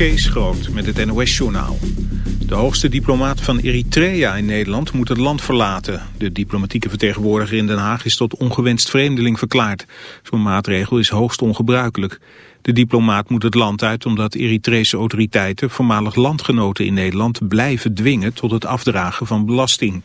Kees Groot met het NOS-journaal. De hoogste diplomaat van Eritrea in Nederland moet het land verlaten. De diplomatieke vertegenwoordiger in Den Haag is tot ongewenst vreemdeling verklaard. Zo'n maatregel is hoogst ongebruikelijk. De diplomaat moet het land uit omdat Eritrese autoriteiten... voormalig landgenoten in Nederland blijven dwingen tot het afdragen van belasting.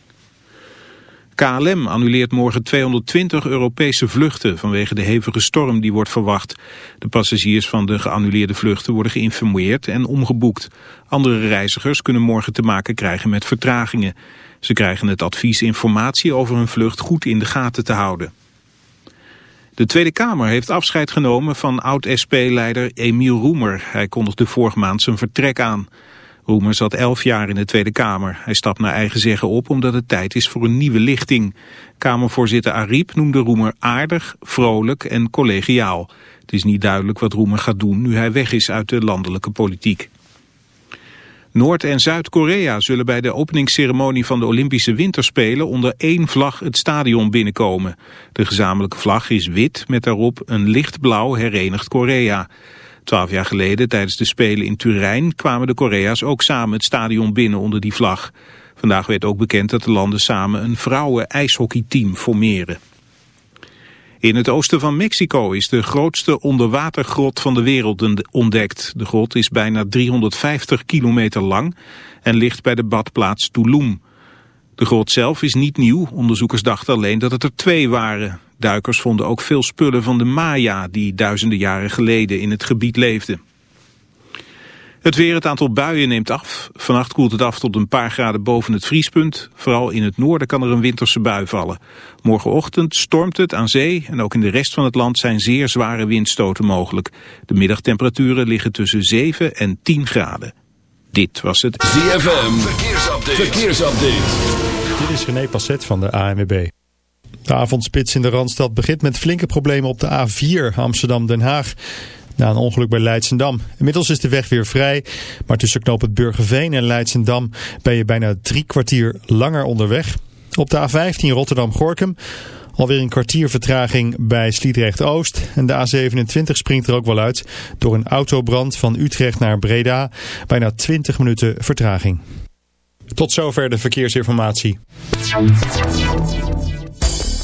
KLM annuleert morgen 220 Europese vluchten vanwege de hevige storm die wordt verwacht. De passagiers van de geannuleerde vluchten worden geïnformeerd en omgeboekt. Andere reizigers kunnen morgen te maken krijgen met vertragingen. Ze krijgen het advies informatie over hun vlucht goed in de gaten te houden. De Tweede Kamer heeft afscheid genomen van oud-SP-leider Emiel Roemer. Hij kondigde vorige maand zijn vertrek aan. Roemer zat elf jaar in de Tweede Kamer. Hij stapt naar eigen zeggen op omdat het tijd is voor een nieuwe lichting. Kamervoorzitter Ariep noemde Roemer aardig, vrolijk en collegiaal. Het is niet duidelijk wat Roemer gaat doen nu hij weg is uit de landelijke politiek. Noord- en Zuid-Korea zullen bij de openingsceremonie van de Olympische Winterspelen onder één vlag het stadion binnenkomen. De gezamenlijke vlag is wit met daarop een lichtblauw herenigd Korea. Twaalf jaar geleden, tijdens de Spelen in Turijn, kwamen de Korea's ook samen het stadion binnen onder die vlag. Vandaag werd ook bekend dat de landen samen een vrouwen-ijshockeyteam formeren. In het oosten van Mexico is de grootste onderwatergrot van de wereld ontdekt. De grot is bijna 350 kilometer lang en ligt bij de badplaats Tulum. De grot zelf is niet nieuw. Onderzoekers dachten alleen dat het er twee waren. Duikers vonden ook veel spullen van de Maya die duizenden jaren geleden in het gebied leefden. Het weer, het aantal buien neemt af. Vannacht koelt het af tot een paar graden boven het vriespunt. Vooral in het noorden kan er een winterse bui vallen. Morgenochtend stormt het aan zee en ook in de rest van het land zijn zeer zware windstoten mogelijk. De middagtemperaturen liggen tussen 7 en 10 graden. Dit was het ZFM Verkeersupdate. Verkeersupdate. Dit is René Passet van de ANWB. De avondspits in de Randstad begint met flinke problemen op de A4 Amsterdam-Den Haag. Na een ongeluk bij Leidsendam. Inmiddels is de weg weer vrij, maar tussen knoop het Burgerveen en Leidsendam ben je bijna drie kwartier langer onderweg. Op de A15 Rotterdam-Gorkum alweer een kwartier vertraging bij Sliedrecht-Oost. En de A27 springt er ook wel uit door een autobrand van Utrecht naar Breda. Bijna 20 minuten vertraging. Tot zover de verkeersinformatie.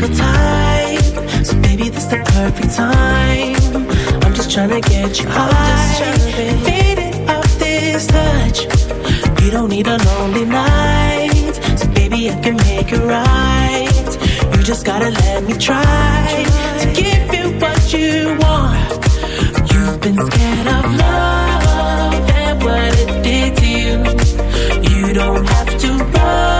single time. So maybe this the perfect time. I'm just trying to get you high. I'm just trying fade it off this touch. You don't need a lonely night. So baby, I can make it right. You just gotta let me try to give you what you want. You've been scared of love and what it did to you. You don't have to run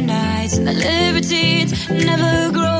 nights and the libertines never grow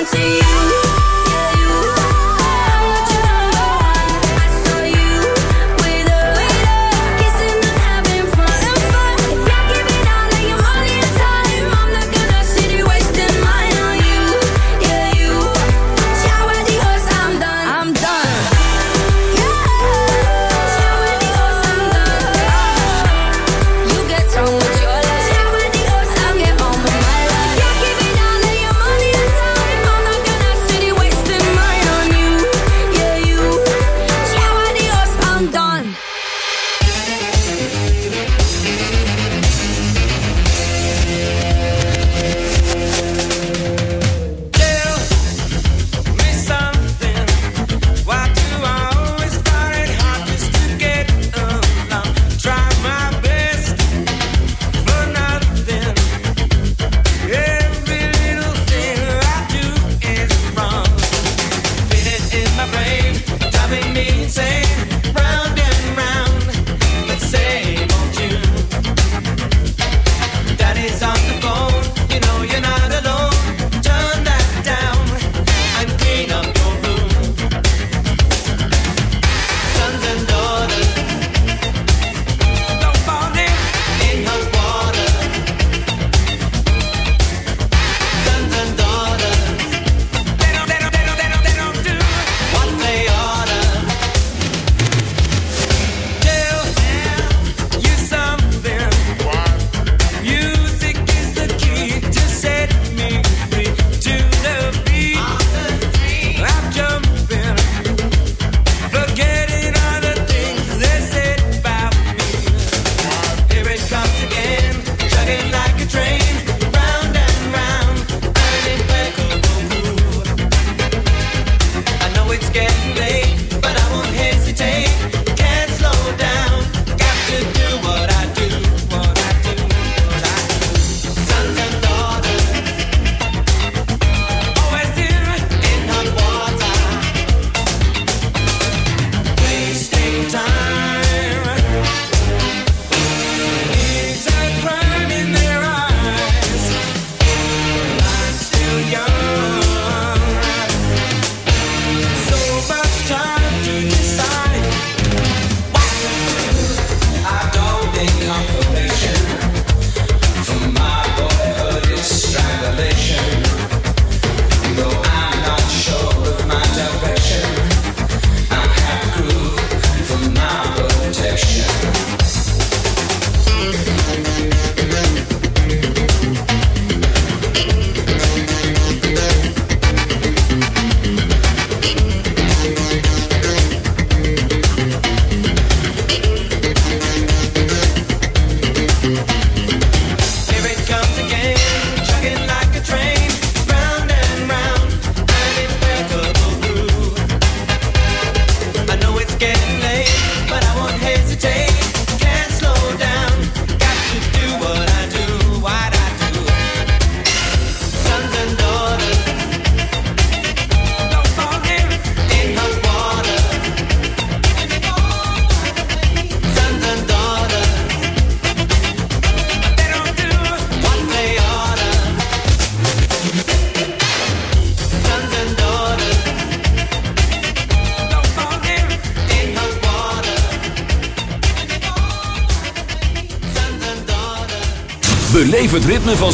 To you.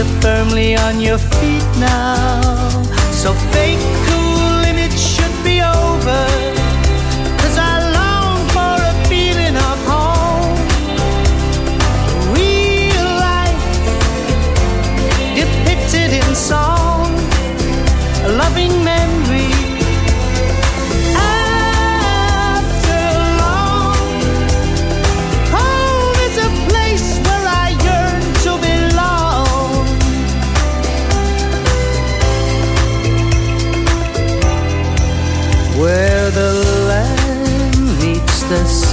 You're firmly on your feet now. So fake cool image should be over. 'Cause I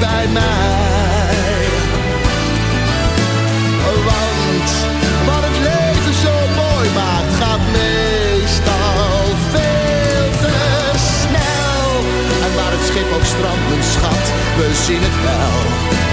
bij mij. Want wat het leven zo mooi maakt, gaat meestal veel te snel. En waar het schip ook strandt, schat, we zien het wel.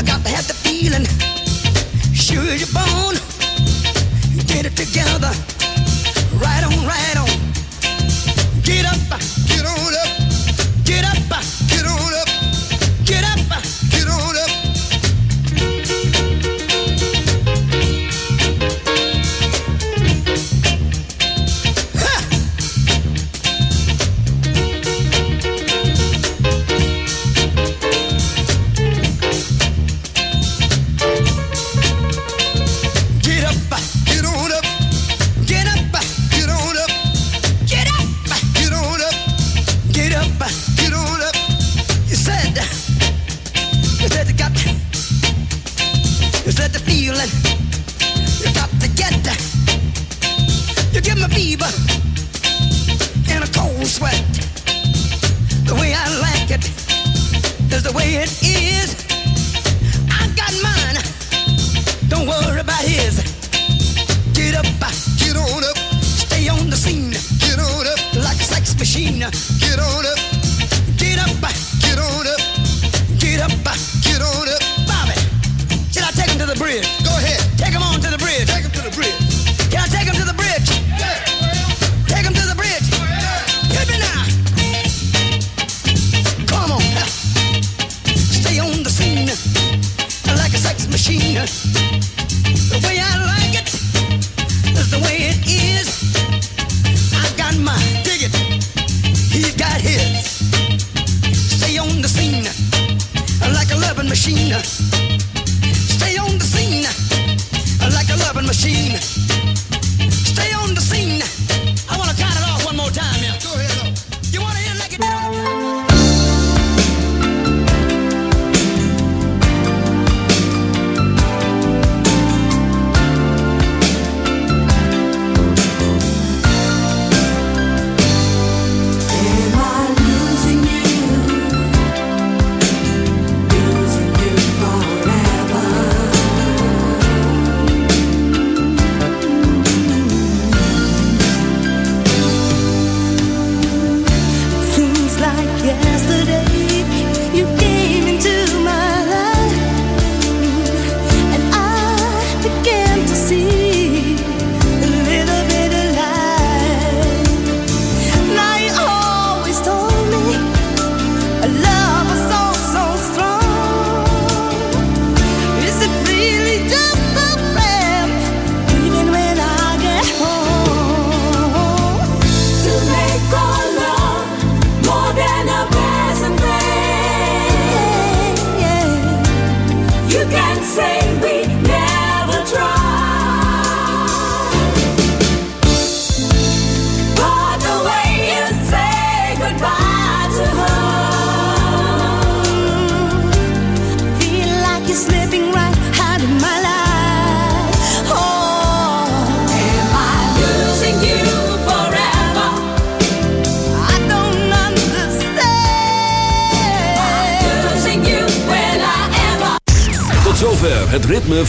You got to have the feeling. Sure you're born. Get it together. Right on, right on. Get up, get on up.